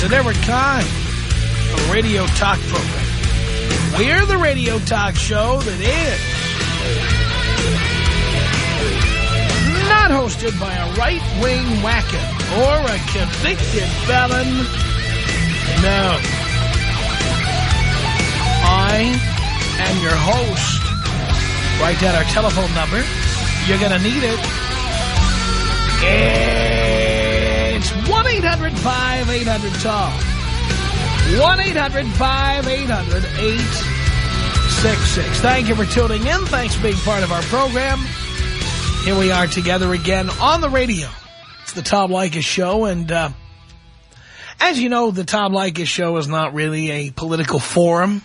It's a kind of radio talk program. We're the radio talk show that is not hosted by a right-wing whacker or a convicted felon. No. I am your host. Write down our telephone number. You're going to need it. It's 1-800-5800-TOM. 1-800-5800-866. Thank you for tuning in. Thanks for being part of our program. Here we are together again on the radio. It's the Tom Leykis Show, and uh, as you know, the Tom Leykis Show is not really a political forum.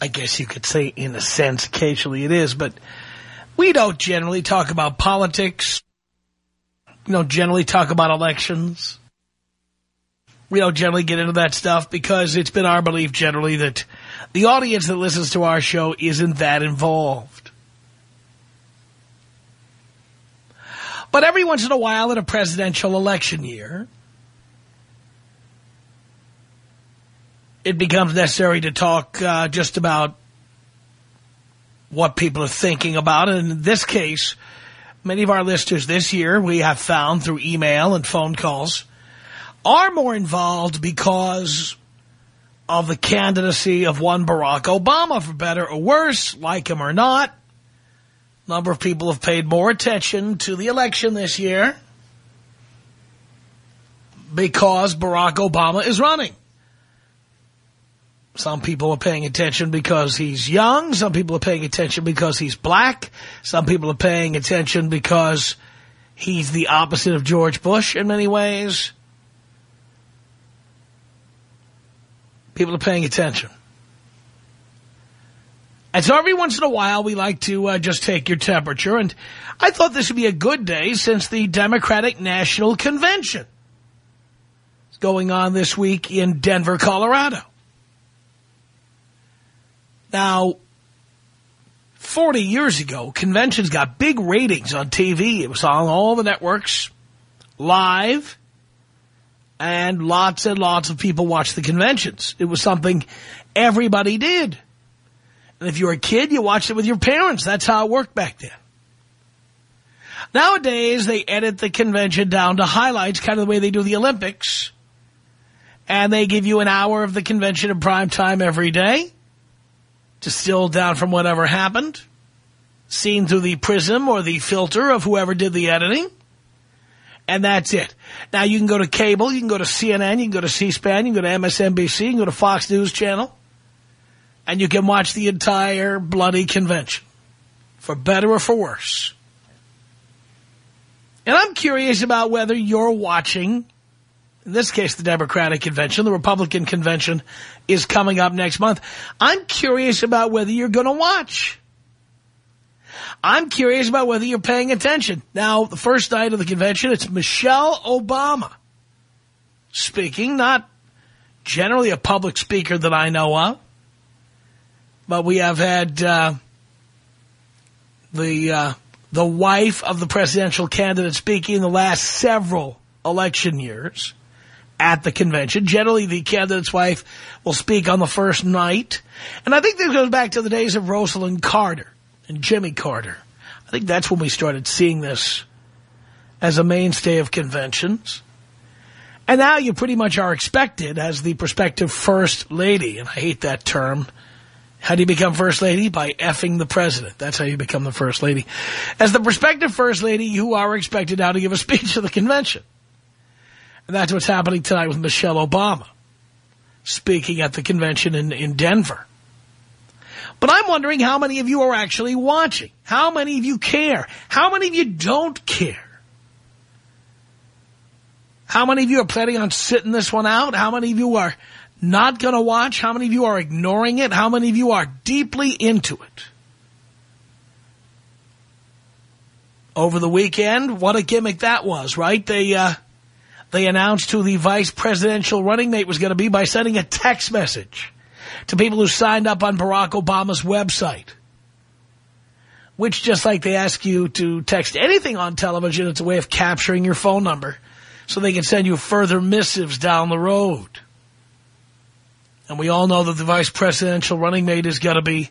I guess you could say, in a sense, occasionally it is, but we don't generally talk about politics. We don't generally talk about elections. We don't generally get into that stuff because it's been our belief generally that the audience that listens to our show isn't that involved. But every once in a while in a presidential election year, it becomes necessary to talk uh, just about what people are thinking about. And in this case, many of our listeners this year, we have found through email and phone calls, are more involved because of the candidacy of one Barack Obama, for better or worse, like him or not. Number of people have paid more attention to the election this year because Barack Obama is running. Some people are paying attention because he's young. Some people are paying attention because he's black. Some people are paying attention because he's the opposite of George Bush in many ways. People are paying attention. And so every once in a while, we like to uh, just take your temperature. And I thought this would be a good day since the Democratic National Convention is going on this week in Denver, Colorado. Now, 40 years ago, conventions got big ratings on TV. It was on all the networks, live, and lots and lots of people watched the conventions. It was something everybody did. And if you were a kid, you watched it with your parents. That's how it worked back then. Nowadays, they edit the convention down to highlights, kind of the way they do the Olympics. And they give you an hour of the convention in prime time every day, distilled down from whatever happened, seen through the prism or the filter of whoever did the editing. And that's it. Now, you can go to cable, you can go to CNN, you can go to C-SPAN, you can go to MSNBC, you can go to Fox News Channel and you can watch the entire bloody convention, for better or for worse. And I'm curious about whether you're watching, in this case, the Democratic convention. The Republican convention is coming up next month. I'm curious about whether you're going to watch. I'm curious about whether you're paying attention. Now, the first night of the convention, it's Michelle Obama speaking, not generally a public speaker that I know of. But we have had uh, the uh, the wife of the presidential candidate speaking in the last several election years at the convention. Generally, the candidate's wife will speak on the first night. And I think this goes back to the days of Rosalynn Carter and Jimmy Carter. I think that's when we started seeing this as a mainstay of conventions. And now you pretty much are expected as the prospective first lady, and I hate that term, how do you become first lady? By effing the president. That's how you become the first lady. As the prospective first lady, you are expected now to give a speech at the convention. And that's what's happening tonight with Michelle Obama speaking at the convention in, in Denver. But I'm wondering how many of you are actually watching. How many of you care? How many of you don't care? How many of you are planning on sitting this one out? How many of you are not going to watch? How many of you are ignoring it? How many of you are deeply into it? Over the weekend, what a gimmick that was, right? They, uh, they announced who the vice presidential running mate was going to be by sending a text message to people who signed up on Barack Obama's website. Which, just like they ask you to text anything on television, it's a way of capturing your phone number so they can send you further missives down the road. And we all know that the vice presidential running mate is going to be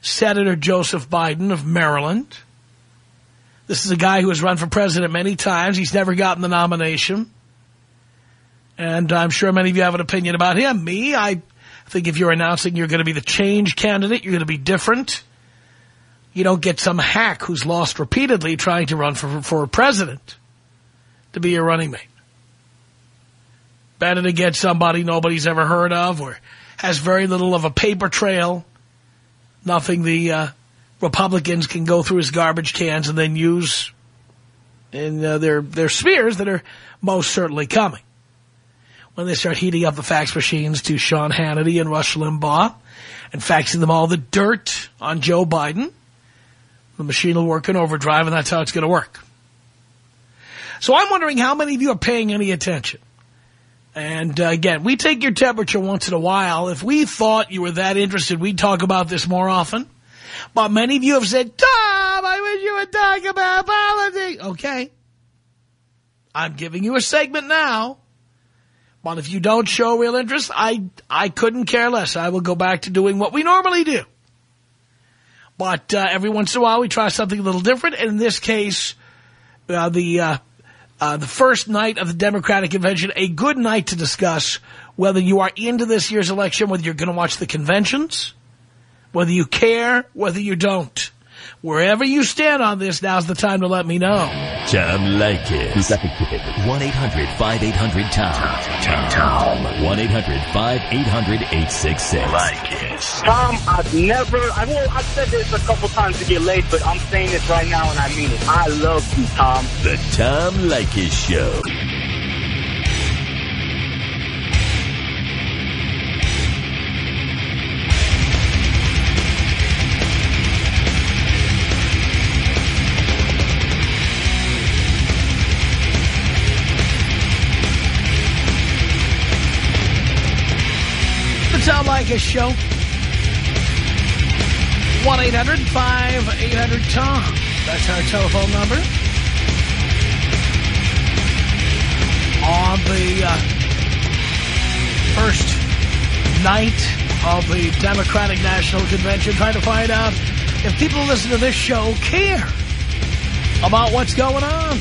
Senator Joseph Biden of Maryland. This is a guy who has run for president many times. He's never gotten the nomination. And I'm sure many of you have an opinion about him. Me, I think if you're announcing you're going to be the change candidate, you're going to be different. You don't get some hack who's lost repeatedly trying to run for, for president to be your running mate. Better to get somebody nobody's ever heard of or has very little of a paper trail. Nothing the uh, Republicans can go through his garbage cans and then use in uh, their, their spheres that are most certainly coming. When they start heating up the fax machines to Sean Hannity and Rush Limbaugh and faxing them all the dirt on Joe Biden, the machine will work in overdrive and that's how it's going to work. So I'm wondering how many of you are paying any attention. And uh, again, we take your temperature once in a while. If we thought you were that interested, we'd talk about this more often. But many of you have said, Tom, I wish you would talk about politics. Okay. I'm giving you a segment now. But if you don't show real interest, I, I couldn't care less. I will go back to doing what we normally do. But uh, every once in a while, we try something a little different. And in this case, uh, the uh, uh, the first night of the Democratic Convention, a good night to discuss whether you are into this year's election, whether you're going to watch the conventions, whether you care, whether you don't. Wherever you stand on this, now's the time to let me know. Tom Leykis. 1-800-5800-TOM. Tom. 1-800-5800-866. Leykis. Tom, I've never, I will, I've said this a couple times to get late, but I'm saying this right now and I mean it. I love you, Tom. The Tom Leykis Show. Show. 1-800-5800-TOM. That's our telephone number. On the uh, first night of the Democratic National Convention, trying to find out if people listen to this show care about what's going on.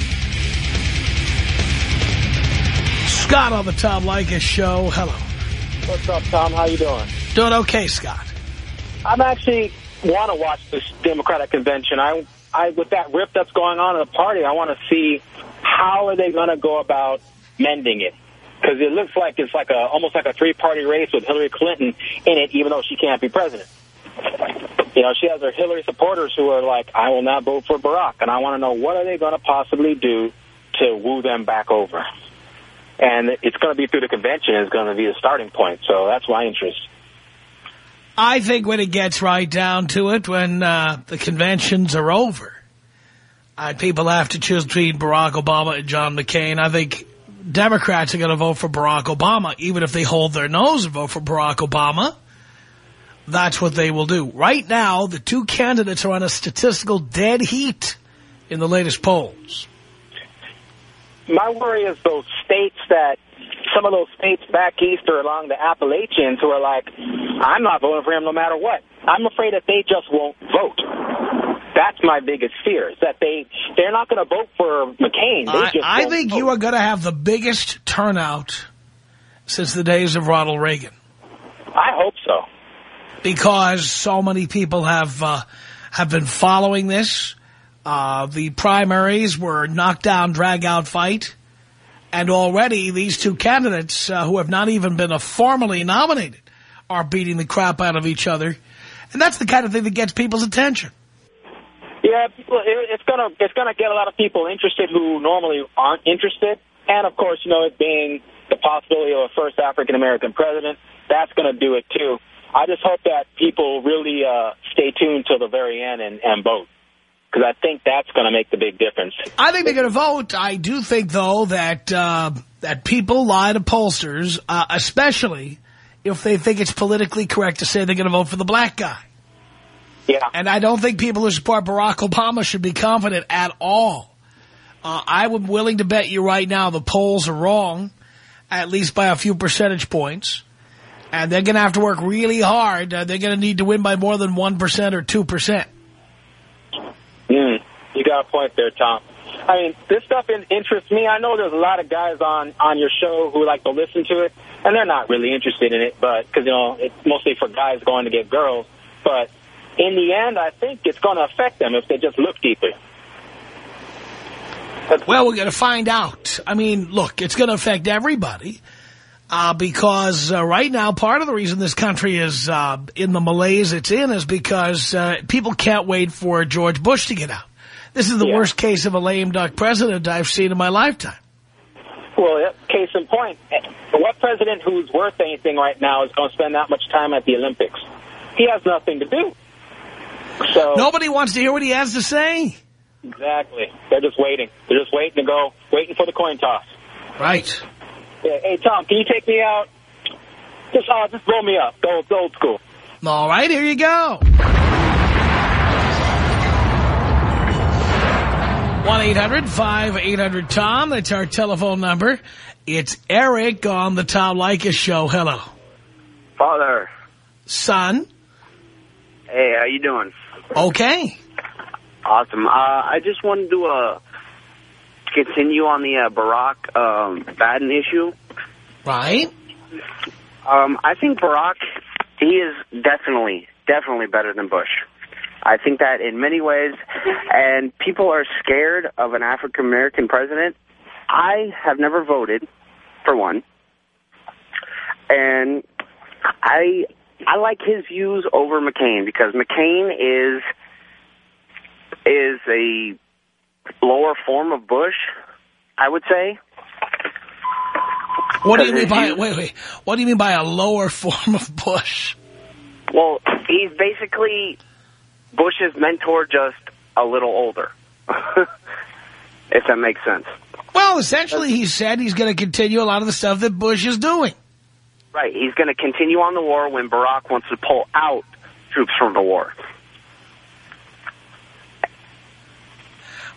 Scott on the Tom Leykis Show. Hello. What's up, Tom? How you doing? Doing okay, Scott. I'm actually want to watch this Democratic convention. I, I, with that rift that's going on in the party, I want to see how are they going to go about mending it. Because it looks like it's like a almost like a three-party race with Hillary Clinton in it, even though she can't be president. You know, she has her Hillary supporters who are like, I will not vote for Barack. And I want to know what are they going to possibly do to woo them back over. And it's going to be through the convention is going to be the starting point. So that's my interest. I think when it gets right down to it, when uh, the conventions are over, and people have to choose between Barack Obama and John McCain, I think Democrats are going to vote for Barack Obama, even if they hold their nose and vote for Barack Obama. That's what they will do. Right now, the two candidates are on a statistical dead heat in the latest polls. My worry is those states that, some of those states back east or along the Appalachians who are like, I'm not voting for him no matter what. I'm afraid that they just won't vote. That's my biggest fear, is that they, they're not going to vote for McCain. I, I think vote. you are going to have the biggest turnout since the days of Ronald Reagan. I hope so. because so many people have uh, have been following this. Uh, the primaries were knockdown, drag-out fight. And already these two candidates, uh, who have not even been formally nominated, are beating the crap out of each other. And that's the kind of thing that gets people's attention. Yeah, people, it, it's gonna it's gonna get a lot of people interested who normally aren't interested. And, of course, you know, it being the possibility of a first African-American president, that's going to do it, too. I just hope that people really uh, stay tuned till the very end and, and vote because I think that's going to make the big difference. I think they're going to vote. I do think, though, that uh, that people lie to pollsters, uh, especially if they think it's politically correct to say they're going to vote for the black guy. Yeah. And I don't think people who support Barack Obama should be confident at all. Uh, I'm willing to bet you right now the polls are wrong, at least by a few percentage points. And they're going to have to work really hard. Uh, they're going to need to win by more than 1% or 2%. You got a point there, Tom. I mean, this stuff interests me. I know there's a lot of guys on, on your show who like to listen to it, and they're not really interested in it, but because, you know, it's mostly for guys going to get girls. But in the end, I think it's going to affect them if they just look deeper. Well, we're going to find out. I mean, look, it's going to affect everybody. Uh, because uh, right now, part of the reason this country is uh, in the malaise it's in is because uh, people can't wait for George Bush to get out. This is the Yeah. worst case of a lame duck president I've seen in my lifetime. Well, case in point, what president who's worth anything right now is going to spend that much time at the Olympics? He has nothing to do. So Nobody wants to hear what he has to say. exactly, they're just waiting. They're just waiting to go, waiting for the coin toss. Right. Yeah, hey Tom, can you take me out? Just, uh, just roll me up. Go, go old school. All right, here you go. 1-800-5800-TOM. That's our telephone number. It's Eric on the Tom Leykis Show. Hello. Father, Son. hey, how you doing? Okay. Awesome. Uh, I just wanted to uh, continue on the uh, Barack um, Biden issue. Right. Um, I think Barack, he is definitely, definitely better than Bush. I think that in many ways, and people are scared of an African-American president. I have never voted, for one, and I I like his views over McCain because McCain is is a lower form of Bush, I would say. What do you mean by, if wait, wait, what do you mean by a lower form of Bush? Well, he's basically Bush's mentor, just a little older. if that makes sense. Well, essentially, he said he's going to continue a lot of the stuff that Bush is doing. Right. He's going to continue on the war when Barack wants to pull out troops from the war.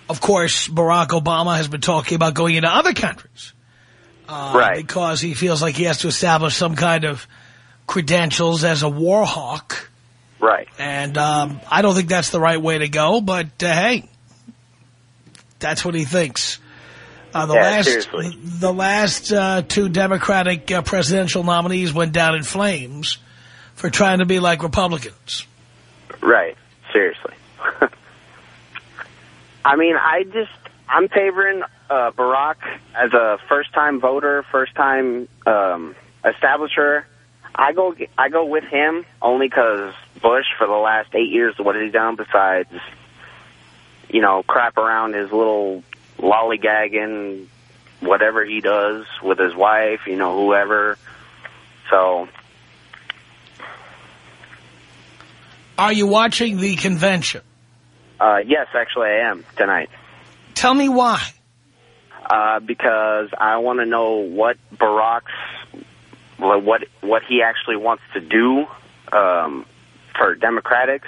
Of course, Barack Obama has been talking about going into other countries. Uh, Right. Because he feels like he has to establish some kind of credentials as a war hawk. Right. And um, I don't think that's the right way to go, but uh, hey, that's what he thinks. Uh, the Yeah, last, seriously. the last uh, two Democratic uh, presidential nominees went down in flames for trying to be like Republicans. Right. Seriously. I mean, I just, I'm favoring uh, Barack as a first-time voter, first-time um, establisher. I go, I go with him only because Bush, for the last eight years, what has he done besides, you know, crap around his little lollygagging, whatever he does with his wife, you know, whoever. So, Are you watching the convention? uh, yes, actually, I am tonight. Tell me why. uh, because I want to know what Barack's what what he actually wants to do um, for Democrats.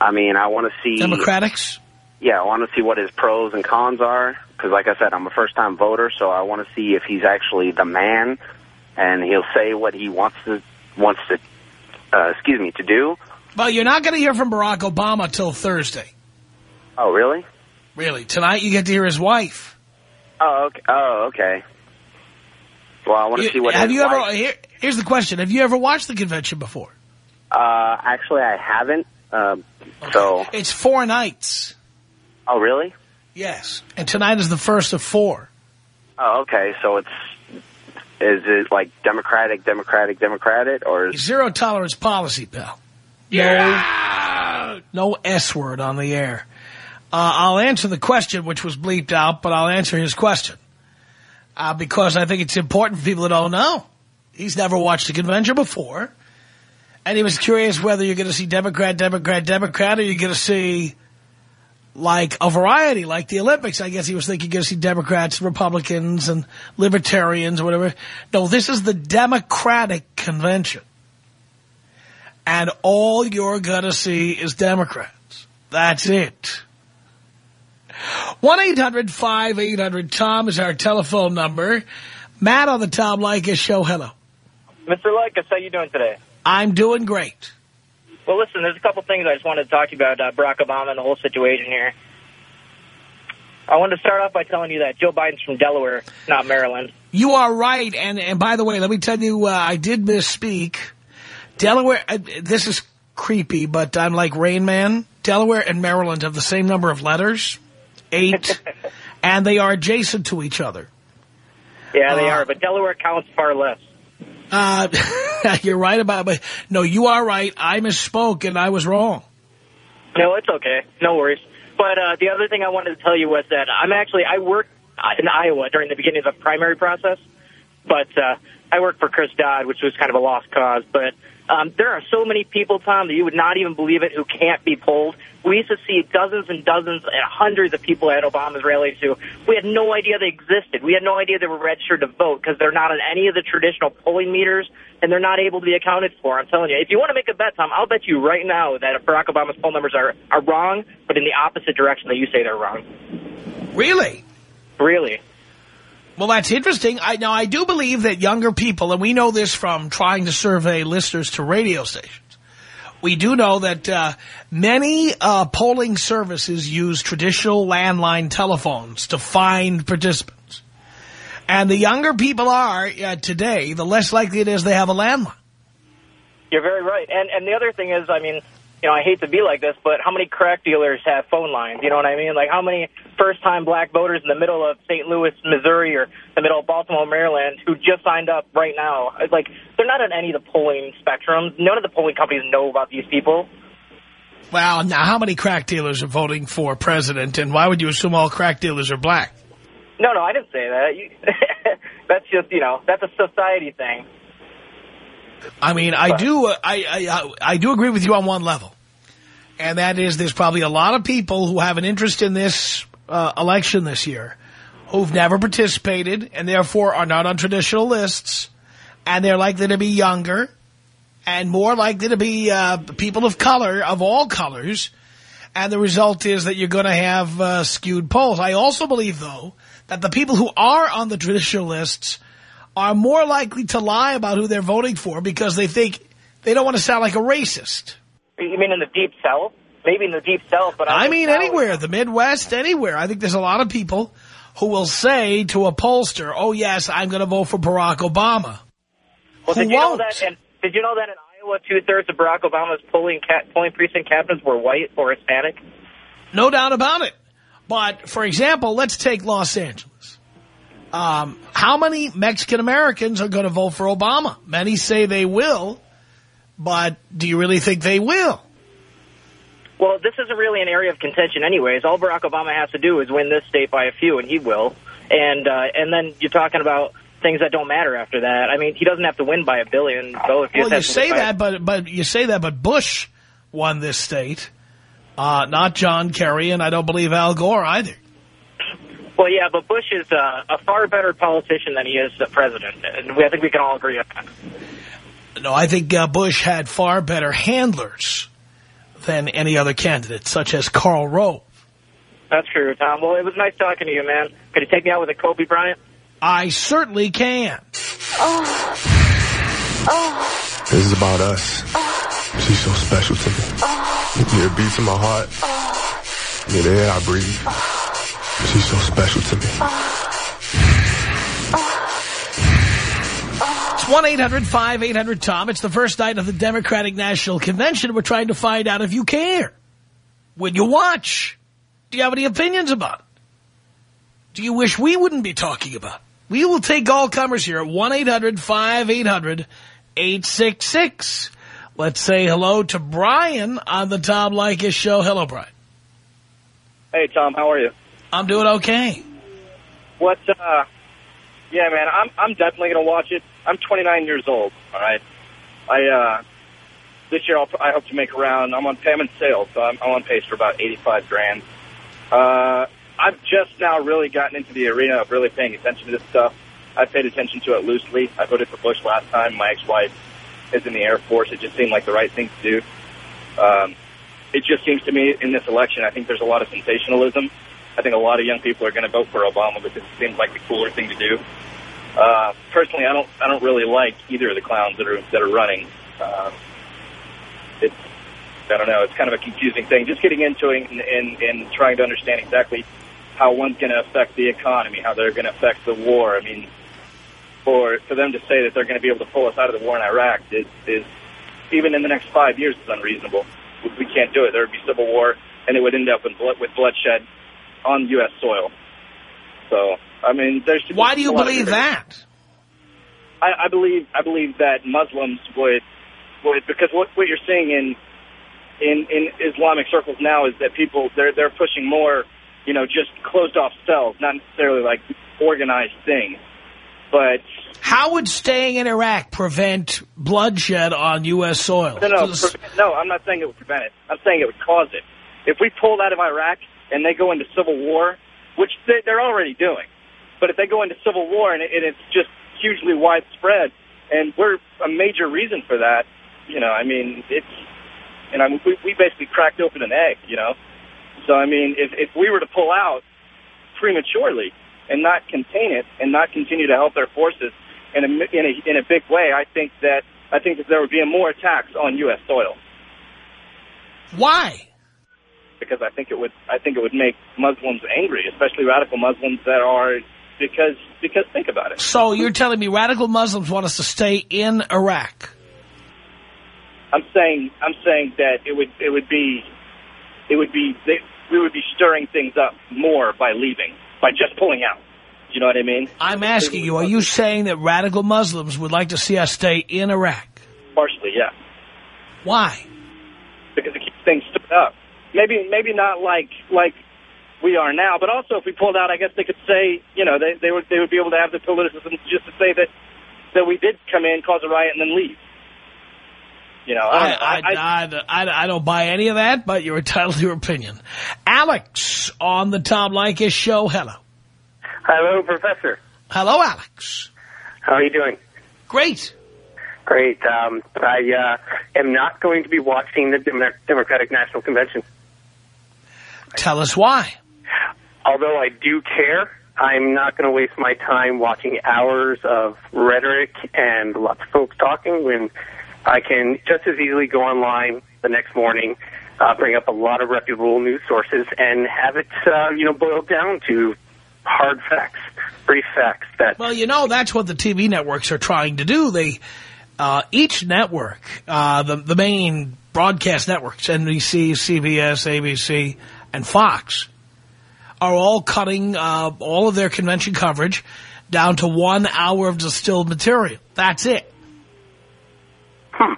I mean, I want to see. Democrats? Yeah, I want to see what his pros and cons are. Because, like I said, I'm a first-time voter, so I want to see if he's actually the man, and he'll say what he wants to wants to. Uh, excuse me, to do. Well, you're not going to hear from Barack Obama till Thursday. Oh, really? Really. Tonight you get to hear his wife. Oh, okay. Oh, okay. Well, I want to see what. have you ever, wife- here, here's the question. Have you ever watched the convention before? Uh, actually, I haven't. Um, so, It's four nights. oh, really? Yes. And tonight is the first of four. Oh, okay. So it's is it like Democratic, Democratic, Democratic, or is Zero tolerance policy, pal. No, no S word on the air. Uh, I'll answer the question, which was bleeped out, but I'll answer his question. Uh, because I think it's important for people that don't know. He's never watched a convention before. And he was curious whether you're going to see Democrat, Democrat, Democrat, or you're going to see like a variety, like the Olympics. I guess he was thinking you're going to see Democrats, Republicans, and Libertarians, whatever. No, this is the Democratic Convention. And all you're going to see is Democrats. That's it. 1-800-5800-TOM is our telephone number. Matt on the Tom Leykis show. Hello. Mr. Leykis, how you doing today? I'm doing great. Well, listen, there's a couple things I just wanted to talk to you about uh, Barack Obama and the whole situation here. I wanted to start off by telling you that Joe Biden's from Delaware, not Maryland. You are right. And, and by the way, let me tell you, uh, I did misspeak. Delaware, uh, this is creepy, but I'm like Rain Man. Delaware and Maryland have the same number of letters, eight, and they are adjacent to each other. Yeah, they Uh, are, but Delaware counts far less. Uh, you're right about but No, you are right. I misspoke, and I was wrong. No, it's okay. No worries. But uh, the other thing I wanted to tell you was that I'm actually, I worked in Iowa during the beginning of the primary process, but uh, I worked for Chris Dodd, which was kind of a lost cause. But um, there are so many people, Tom, that you would not even believe it, who can't be polled. We used to see dozens and dozens and hundreds of people at Obama's rallies who we had no idea they existed. We had no idea they were registered to vote because they're not on any of the traditional polling meters and they're not able to be accounted for. I'm telling you, if you want to make a bet, Tom, I'll bet you right now that Barack Obama's poll numbers are, are wrong, but in the opposite direction that you say they're wrong. Really? Really. Well, that's interesting. I Now, I do believe that younger people, and we know this from trying to survey listeners to radio stations, we do know that uh, many uh, polling services use traditional landline telephones to find participants. And the younger people are uh, today, the less likely it is they have a landline. You're very right. And and the other thing is, I mean, you know, I hate to be like this, but how many crack dealers have phone lines? You know what I mean? Like how many first-time black voters in the middle of St. Louis, Missouri, or the middle of Baltimore, Maryland, who just signed up right now? Like they're not on any of the polling spectrums. None of the polling companies know about these people. Well, now, how many crack dealers are voting for president, and why would you assume all crack dealers are black? No, no, I didn't say that. You, that's just, you know, that's a society thing. I mean, I do, uh, I, I, I do agree with you on one level. And that is there's probably a lot of people who have an interest in this uh, election this year who've never participated and therefore are not on traditional lists. And they're likely to be younger and more likely to be uh, people of color, of all colors. And the result is that you're going to have uh, skewed polls. I also believe, though, that the people who are on the traditional lists are more likely to lie about who they're voting for because they think they don't want to sound like a racist. You mean in the deep south? Maybe in the deep south, but I think mean anywhere, the Midwest, anywhere. I think there's a lot of people who will say to a pollster, oh, yes, I'm going to vote for Barack Obama. Well, Who did you won't? know that? And did you know that in Iowa, two thirds of Barack Obama's polling ca- polling precinct captains were white or Hispanic? No doubt about it. But, for example, let's take Los Angeles. Um, how many Mexican-Americans are going to vote for Obama? Many say they will, but do you really think they will? Well, this isn't really an area of contention, anyways. All Barack Obama has to do is win this state by a few, and he will. And uh, and then you're talking about things that don't matter after that. I mean, he doesn't have to win by a billion votes. Well, you has to win say that, but but you say that, but Bush won this state, uh, not John Kerry, and I don't believe Al Gore either. Well, yeah, but Bush is uh, a far better politician than he is a president, and we, I think we can all agree on that. No, I think uh, Bush had far better handlers than any other candidate, such as Karl Rove. That's true, Tom. Well, it was nice talking to you, man. Could you take me out with a Kobe Bryant? I certainly can. This is about us. She's so special to me. You're a beat to my heart. You're the air I breathe. She's so special to me. 1-800-5800-TOM. It's the first night of the Democratic National Convention. We're trying to find out if you care. When you watch, do you have any opinions about it? Do you wish we wouldn't be talking about it? We will take all comers here at 1-800-5800-866. Let's say hello to Brian on the Tom Leykis show. Hello, Brian. Hey, Tom, how are you? I'm doing okay. What, uh, Yeah, man, I'm I'm definitely gonna watch it. I'm 29 years old. All right, I uh, this year I'll, I hope to make around. I'm on payment sales, so I'm, I'm on pace for about 85 grand. Uh, I've just now really gotten into the arena of really paying attention to this stuff. I paid attention to it loosely. I voted for Bush last time. My ex-wife is in the Air Force. It just seemed like the right thing to do. Um, it just seems to me in this election, I think there's a lot of sensationalism. I think a lot of young people are going to vote for Obama because it seems like the cooler thing to do. Uh, personally, I don't, I don't really like either of the clowns that are that are running. Uh, it's, I don't know, it's kind of a confusing thing. Just getting into it and, and, and trying to understand exactly how one's going to affect the economy, how they're going to affect the war. I mean, for for them to say that they're going to be able to pull us out of the war in Iraq is, is even in the next five years is unreasonable. We can't do it. There would be civil war, and it would end up with, blood, with bloodshed on U.S. soil. So, I mean, there's. Why do you believe that? I, I believe I believe that Muslims would would because what what you're seeing in in in Islamic circles now is that people they're they're pushing more, you know, just closed off cells, not necessarily like organized things. But how would staying in Iraq prevent bloodshed on U.S. soil? No, no, no. I'm not saying it would prevent it. I'm saying it would cause it. If we pulled out of Iraq and they go into civil war, which they're already doing, but if they go into civil war and it's just hugely widespread, and we're a major reason for that, you know, I mean, it's, you know, we, we basically cracked open an egg, you know. So, I mean, if, if we were to pull out prematurely, and not contain it and not continue to help their forces in a, in a, in a big way, I think that I think that there would be more attacks on U.S. soil. Why? Because I think it would I think it would make Muslims angry, especially radical Muslims that are because because think about it. So you're telling me radical Muslims want us to stay in Iraq? I'm saying I'm saying that it would it would be it would be they, we would be stirring things up more by leaving by just pulling out. You know what I mean? I'm asking you, are you saying that radical Muslims would like to see us stay in Iraq? Partially, yeah. Why? Because it keeps things stirred up. Maybe maybe not like like we are now, but also if we pulled out, I guess they could say, you know, they, they would they would be able to have the politicism just to say that that we did come in, cause a riot, and then leave. You know, I, I, I, I, I, don't buy any of that, but you're entitled to your opinion. Alex on the Tom Leykis show. Hello. Hello, Professor. Hello, Alex. How are you doing? Great. Great. Um, I uh, am not going to be watching the Democratic National Convention. Tell us why. Although I do care, I'm not going to waste my time watching hours of rhetoric and lots of folks talking when I can just as easily go online the next morning, uh, bring up a lot of reputable news sources, and have it, uh, you know, boiled down to hard facts, brief facts. That well, you know, that's what the TV networks are trying to do. They uh, each network, uh, the the main broadcast networks, NBC, CBS, ABC, and Fox, are all cutting uh, all of their convention coverage down to one hour of distilled material. That's it. Hmm.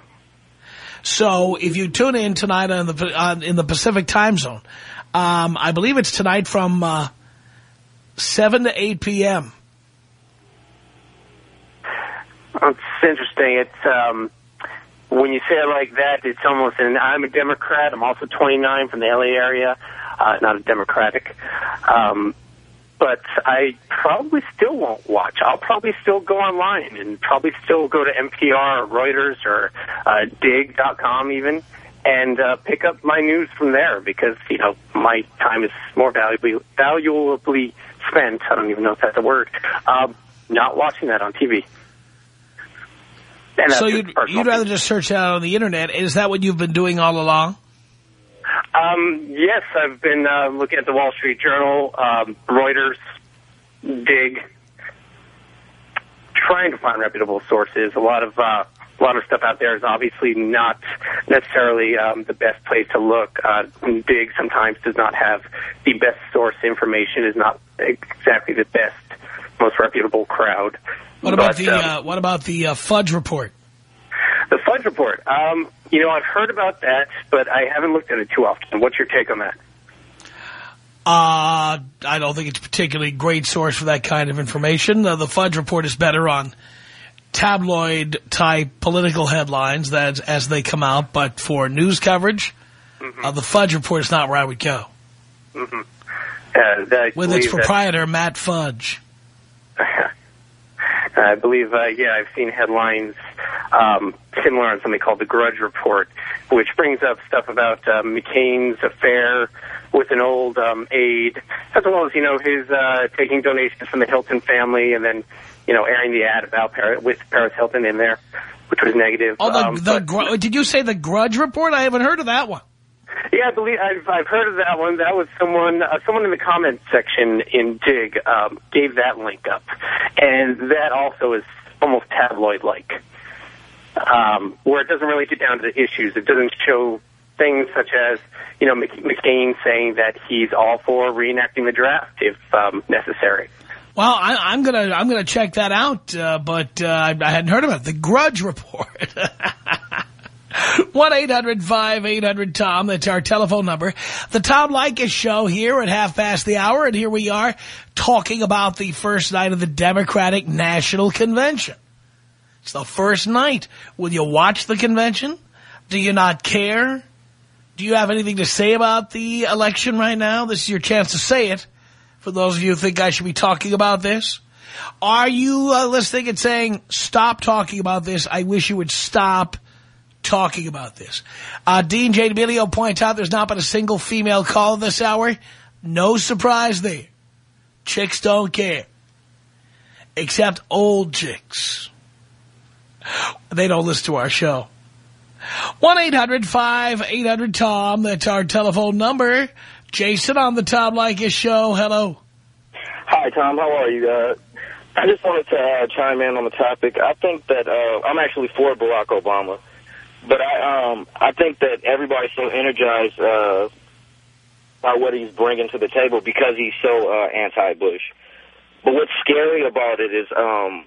So if you tune in tonight on the uh, in the Pacific time zone, um, I believe it's tonight from uh, 7 to 8 p.m. It's interesting. It's um, when you say it like that, it's almost. And I'm a Democrat. I'm also 29 from the LA area, uh, not a Democratic. Um, but I probably still won't watch. I'll probably still go online and probably still go to NPR or Reuters or uh, Digg.com even and uh, pick up my news from there because, you know, my time is more valuably, valuably spent, I don't even know if that's a word, uh, not watching that on TV. so you'd, you'd rather just search out on the Internet. Is that what you've been doing all along? Um, yes, I've been uh, looking at the Wall Street Journal, um, Reuters, Digg, trying to find reputable sources. A lot of uh, a lot of stuff out there is obviously not necessarily um, the best place to look. Uh, Digg sometimes does not have the best source information. Is not exactly the best, most reputable crowd. What about but, the um, uh, What about the uh, Fudge Report? The Fudge Report. Um, you know, I've heard about that, but I haven't looked at it too often. What's your take on that? Uh, I don't think it's a particularly great source for that kind of information. Uh, the Fudge Report is better on tabloid-type political headlines that as they come out, but for news coverage, uh, the Fudge Report is not where I would go. hmm Uh, With its proprietor, Matt Fudge. I believe, uh, yeah, I've seen headlines um, similar on something called the Grudge Report, which brings up stuff about uh, McCain's affair with an old um, aide, as well as, you know, his uh, taking donations from the Hilton family and then, you know, airing the ad about Paris, with Paris Hilton in there, which was negative. Oh, the, Um, the but- did you say the Grudge Report? I haven't heard of that one. Yeah, I believe I've, I've heard of that one. That was someone uh, someone in the comment section in Digg um, gave that link up, and that also is almost tabloid-like, um, where it doesn't really get down to the issues. It doesn't show things such as you know McCain saying that he's all for reenacting the draft if um, necessary. Well, I, I'm gonna I'm gonna check that out, uh, but uh, I, I hadn't heard about it. the Grudge Report. One eight hundred five eight hundred Tom. That's our telephone number. The Tom Leykis Show here at half past the hour, and here we are talking about the first night of the Democratic National Convention. It's the first night. Will you watch the convention? Do you not care? Do you have anything to say about the election right now? This is your chance to say it. For those of you who think I should be talking about this. Are you uh, listening and saying, stop talking about this? I wish you would stop talking about this. Uh, Dean J. D'Amelio points out there's not been a single female call this hour. No surprise there. Chicks don't care. Except old chicks. They don't listen to our show. 1-800-5800-TOM. That's our telephone number. Jason on the Tom Leykis show. Hello. Hi, Tom. How are you? Uh, I just wanted to uh, chime in on the topic. I think that uh, I'm actually for Barack Obama, but I um, I think that everybody's so energized uh, by what he's bringing to the table because he's so uh, anti-Bush. But what's scary about it is um,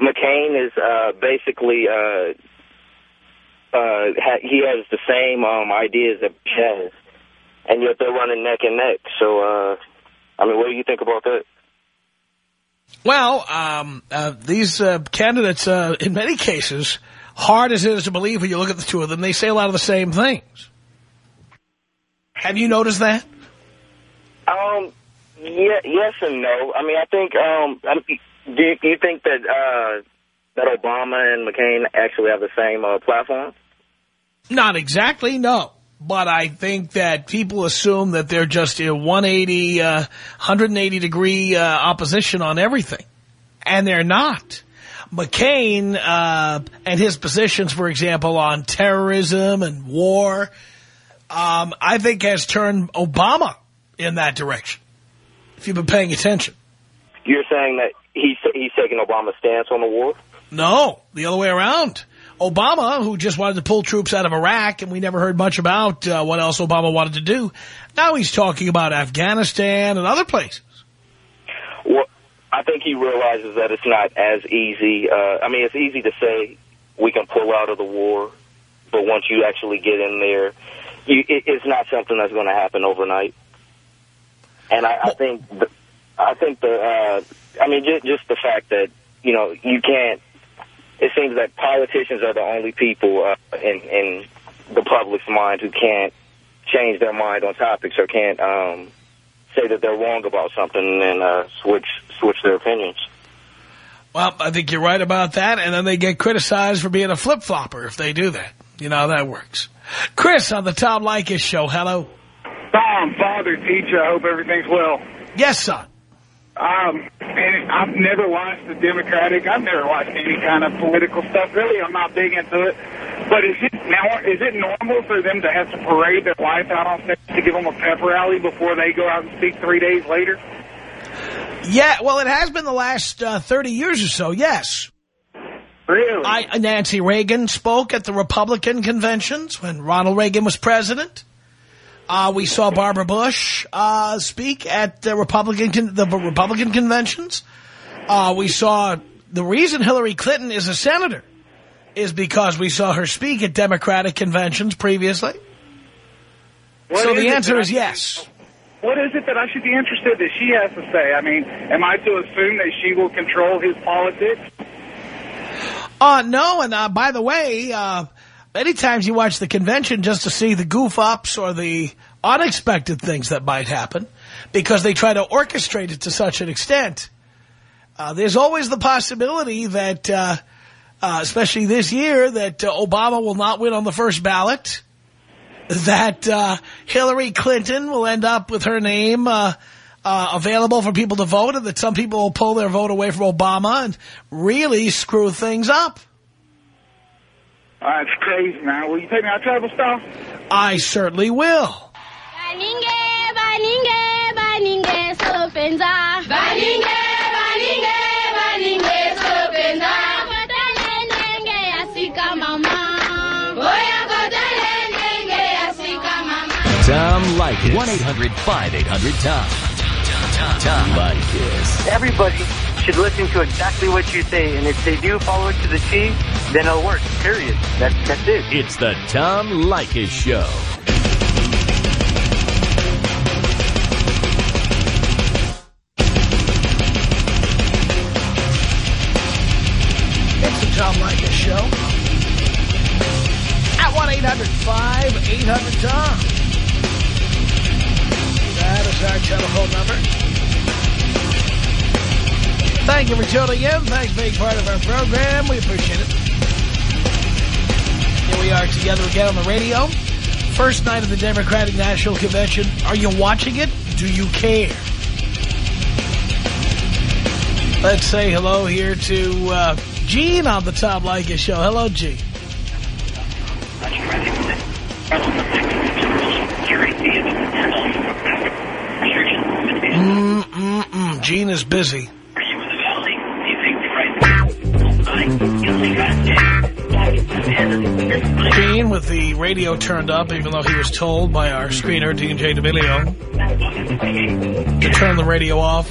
McCain is uh, basically uh, uh, ha he has the same um, ideas that Bush has, and yet they're running neck and neck. So, uh, I mean, what do you think about that? Well, um, uh, these uh, candidates, uh, in many cases, hard as it is to believe when you look at the two of them, they say a lot of the same things. Have you noticed that? Um, yeah, yes and no. I mean, I think, um, I mean, do, you, do you think that, uh, that Obama and McCain actually have the same uh, platform? Not exactly, no. But I think that people assume that they're just a 180, uh, 180 degree uh, opposition on everything. And they're not. McCain uh, and his positions, for example, on terrorism and war, um, I think has turned Obama in that direction, if you've been paying attention. You're saying that he's, he's taking Obama's stance on the war? No, the other way around. Obama, who just wanted to pull troops out of Iraq, and we never heard much about uh, what else Obama wanted to do, now he's talking about Afghanistan and other places. Well, I think he realizes that it's not as easy. Uh, I mean, it's easy to say we can pull out of the war, but once you actually get in there, you, it, it's not something that's going to happen overnight. And I, I think, the, I think the, uh, I mean, just, just the fact that you know you can't. It seems that politicians are the only people uh, in in the public's mind who can't change their mind on topics or can't um, say that they're wrong about something and then uh, switch switch their opinions. Well, I think you're right about that, and then they get criticized for being a flip-flopper if they do that. You know how that works. Chris on the Tom Leykis show. Hello. Tom, father, teacher, I hope everything's well. Yes, son. Um, and I've never watched the Democratic. I've never watched any kind of political stuff. Really, I'm not big into it. But is it now? Is it normal for them to have to parade their wife out on stage to give them a pep rally before they go out and speak three days later? Yeah, well, it has been the last uh, 30 years or so, yes. Really? I, Nancy Reagan spoke at the Republican conventions when Ronald Reagan was president. Uh, we saw Barbara Bush uh, speak at the Republican con the Republican conventions. Uh, we saw the reason Hillary Clinton is a senator is because we saw her speak at Democratic conventions previously. What so the answer is yes. what is it that I should be interested that she has to say? I mean, am I to assume that she will control his politics? Uh, no, and uh, by the way, uh, many times you watch the convention just to see the goof-ups or the unexpected things that might happen because they try to orchestrate it to such an extent. Uh, there's always the possibility that, uh, especially this year, that uh, Obama will not win on the first ballot, that uh, Hillary Clinton will end up with her name uh, uh, available for people to vote, and that some people will pull their vote away from Obama and really screw things up. Uh, it's crazy, man. Will you take me out travel style? I certainly will. Baninge, baninge, baninge, solopenza. Tom Leykis. 1-800-5800-TOM. Tom Leykis. Everybody should listen to exactly what you say, and if they do follow it to the T, then it'll work, period. That's, that's it. It's the Tom Leykis Show. It's the Tom Leykis Show. At 1-800-5800-TOM. Our telephone number. Thank you for tuning in. Thanks for being part of our program. We appreciate it. Here we are together again on the radio. First night of the Democratic National Convention. Are you watching it? Do you care? Let's say hello here to uh, Gene on the Tom Leykis Show. Hello, Gene. Gene is busy. Gene with the radio turned up, even though he was told by our screener, Dean J. DeMilio, to turn the radio off.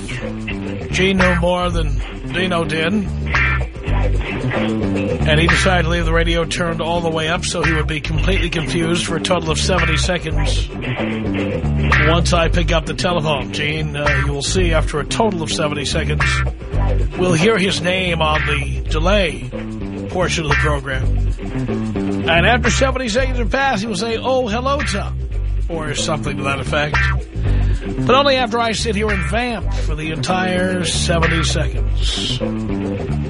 Gene knew more than Dino did. And he decided to leave the radio turned all the way up so he would be completely confused for a total of 70 seconds. Once I pick up the telephone, Gene, uh, you will see after a total of 70 seconds, we'll hear his name on the delay portion of the program. And after 70 seconds have passed, he will say, oh, hello, Tom, or something to that effect. But only after I sit here and vamp for the entire 70 seconds.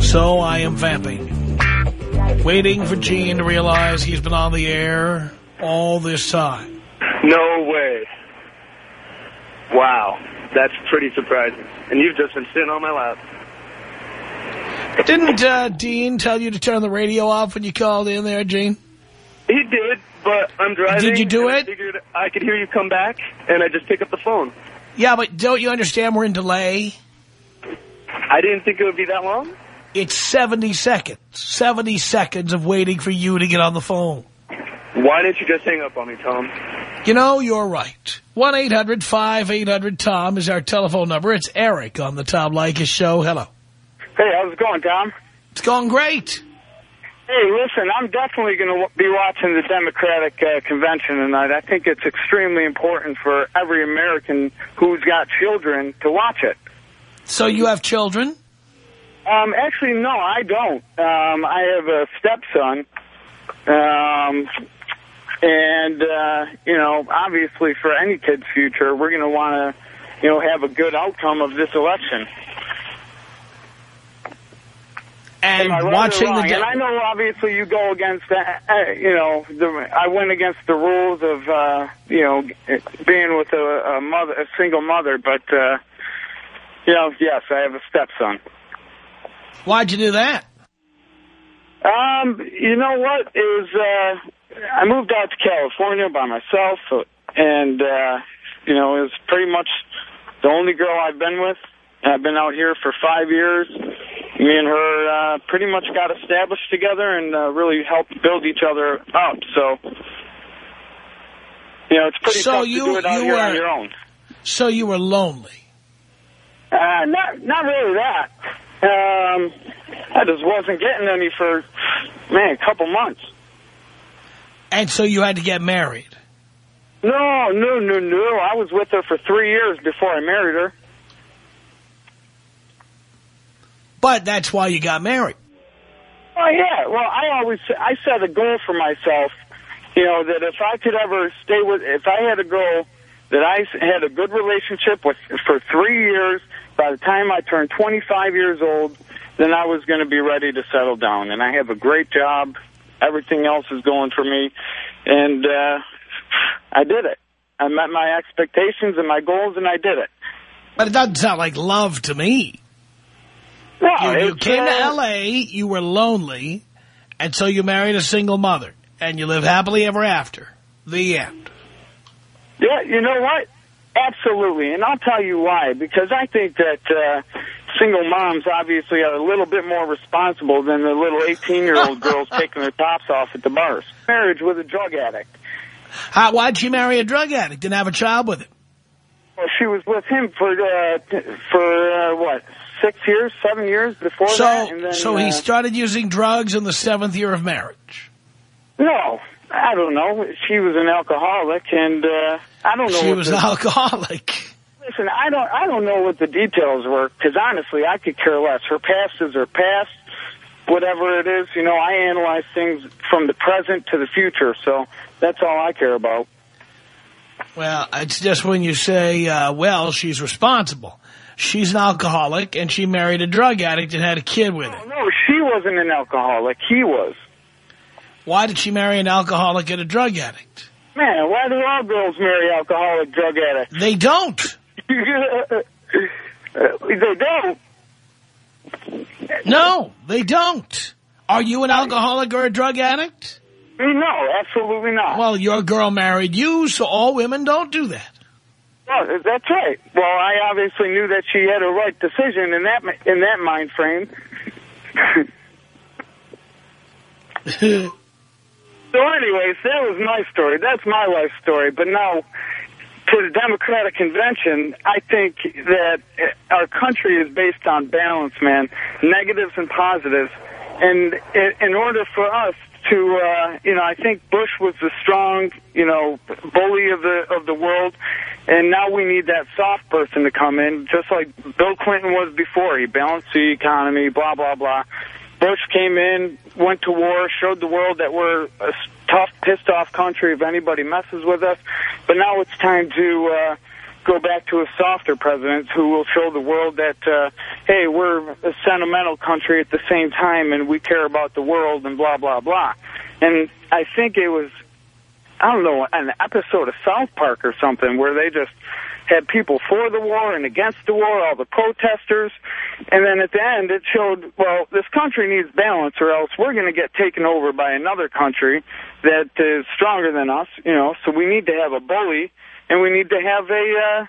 So I am vamping, waiting for Gene to realize he's been on the air all this time. No way. Wow. That's pretty surprising. And you've just been sitting on my lap. Didn't uh, Dean tell you to turn the radio off when you called in there, Gene? He did, but I'm driving. Did you do and I it? figured I could hear you come back, and I just pick up the phone. Yeah, but don't you understand we're in delay? I didn't think it would be that long. It's 70 seconds. 70 seconds of waiting for you to get on the phone. Why didn't you just hang up on me, Tom? You know, you're right. 1-800-5800-TOM is our telephone number. It's Eric on the Tom Leykis Show. Hello. Hey, how's it going, Tom? It's going great. Hey, listen, I'm definitely going to be watching the Democratic uh, convention tonight. I think it's extremely important for every American who's got children to watch it. So you have children? Um, actually, no, I don't. Um, I have a stepson. Um, and, uh, you know, obviously for any kid's future, we're going to want to, you know, have a good outcome of this election. And Am I right watching the... And I know, obviously, you go against, uh, uh, you know, the, I went against the rules of, uh, you know, being with a, a mother, a single mother, but, uh, you know, yes, I have a stepson. Why'd you do that? Um, you know what is, uh, I moved out to California by myself, and, uh, you know, it was pretty much the only girl I've been with. I've been out here for five years. Me and her uh, pretty much got established together and uh, really helped build each other up. So, you know, it's pretty So tough you- to do it out here were- on your own. So you were lonely. Uh, not not really that. Um, I just wasn't getting any for man a couple months. And so you had to get married. No, no, no, no. I was with her for three years before I married her. But that's why you got married. Oh yeah. Well, I always I set a goal for myself. You know that if I could ever stay with, if I had a goal that I had a good relationship with for three years. By the time I turned 25 years old, then I was going to be ready to settle down. And I have a great job. Everything else is going for me, and uh, I did it. I met my expectations and my goals, and I did it. But it doesn't sound like love to me. Well, you, you came to uh, L.A., you were lonely, and so you married a single mother, and you live happily ever after. The end. Yeah, you know what? Absolutely, and I'll tell you why. Because I think that uh, single moms obviously are a little bit more responsible than the little 18-year-old girls taking their tops off at the bars. Marriage with a drug addict. How, why'd she marry a drug addict and have a child with him? Well, she was with him for uh, for uh, what six years, seven years before So, that, and then so uh, he started using drugs in the seventh year of marriage. No, I don't know. She was an alcoholic, and uh, I don't know. She was the- an alcoholic. Listen, I don't. I don't know what the details were because honestly, I could care less. Her past is her past. Whatever it is, you know, I analyze things from the present to the future, so that's all I care about. Well, it's just when you say, uh, well, she's responsible. She's an alcoholic, and she married a drug addict and had a kid with him. No, she wasn't an alcoholic. He was. Why did she marry an alcoholic and a drug addict? Man, why do all girls marry alcoholic drug addicts? They don't. they don't. No, they don't. Are you an alcoholic or a drug addict? No, absolutely not. Well, your girl married you, so all women don't do that. Well, that's right. Well, I obviously knew that she had a right decision in that in that mind frame. so, anyways, that was my story. That's my life story. But now, to the Democratic Convention, I think that our country is based on balance, man, negatives and positives. And in order for us to, uh, you know, I think Bush was the strong, you know, bully of the of the world, and now we need that soft person to come in, just like Bill Clinton was before. He balanced the economy, blah blah blah. Bush came in, went to war, showed the world that we're a tough, pissed off country if anybody messes with us. But now it's time to uh, go back to a softer president who will show the world that, uh, hey, we're a sentimental country at the same time and we care about the world and blah, blah, blah. And I think it was, I don't know, an episode of South Park or something where they just had people for the war and against the war, all the protesters. And then at the end, it showed, well, this country needs balance or else we're going to get taken over by another country that is stronger than us, you know, so we need to have a bully and we need to have a, uh,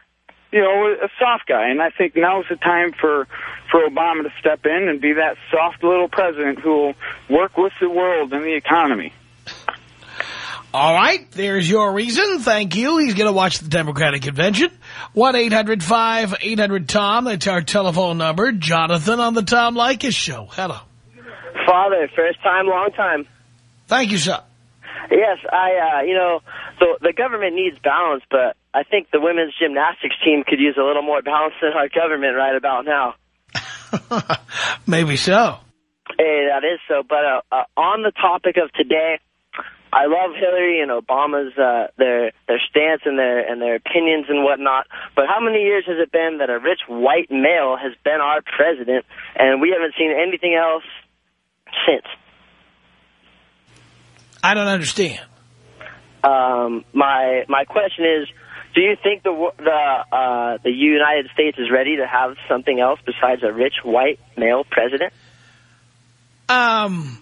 you know, a soft guy. And I think now's the time for, for Obama to step in and be that soft little president who will work with the world and the economy. All right, there's your reason. Thank you. He's going to watch the Democratic Convention. 1-800-5800-TOM. That's our telephone number. Jonathan on the Tom Leykis Show. Hello. Father, first time, long time. Thank you, sir. Yes, I, uh, you know, so the government needs balance, but I think the women's gymnastics team could use a little more balance than our government right about now. Maybe so. Hey, that is so. But uh, uh, on the topic of today, I love Hillary and Obama's uh, their their stance and their and their opinions and whatnot. But how many years has it been that a rich white male has been our president, and we haven't seen anything else since? I don't understand. Um, my my question is, do you think the the uh, the United States is ready to have something else besides a rich white male president? Um,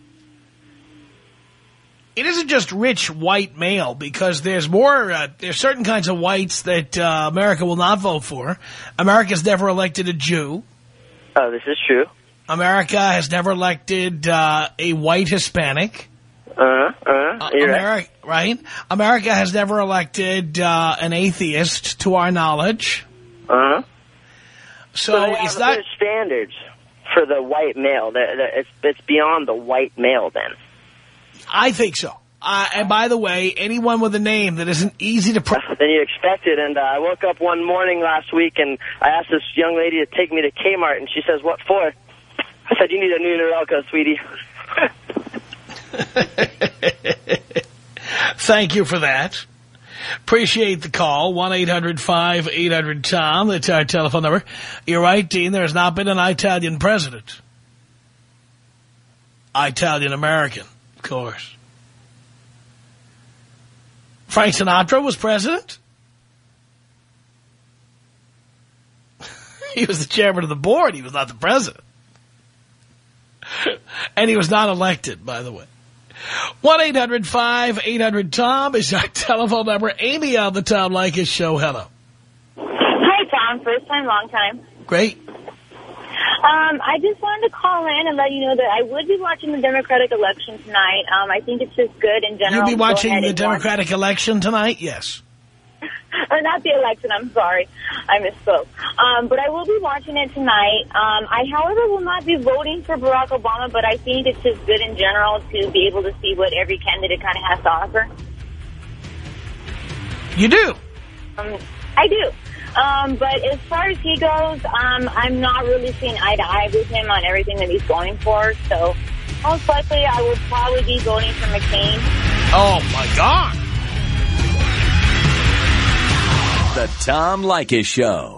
it isn't just rich white male because there's more, uh, there's certain kinds of whites that uh, America will not vote for. America's never elected a Jew. Oh, this is true. America has never elected uh, a white Hispanic. Uh-huh, uh-huh. You're right. America, right? America has never elected uh, an atheist, to our knowledge. Uh-huh. So have it's not. standards for the white male. It's it's beyond the white male then. I think so. uh, and by the way, anyone with a name that isn't easy to pronounce. than you expected. And uh, I woke up one morning last week and I asked this young lady to take me to Kmart, and she says, "What for?" I said, "You need a new Norelco, sweetie." Thank you for that. Appreciate the call. 1-800-5800-TOM. That's our telephone number. You're right, Dean. There has not been an Italian president. Italian-American, course. Frank Sinatra was president. he was the chairman of the board. He was not the president. and he was not elected, by the way. 1-800-5800-TOM is our telephone number. Amy on the Tom Leykis show. Hello. Hi, Tom. First time, long time. Great. Um, I just wanted to call in and let you know that I would be watching the Democratic election tonight. Um, I think it's just good in general. You'll be watching the Democratic election tonight? Yes. or not the election, I'm sorry. I misspoke. Um, but I will be watching it tonight. Um, I, however, will not be voting for Barack Obama, but I think it's just good in general to be able to see what every candidate kind of has to offer. You do? Um, I do. Um, but as far as he goes, um, I'm not really seeing eye to eye with him on everything that he's going for. So most likely I will probably be voting for McCain. Oh, my God. The Tom Leykis Show.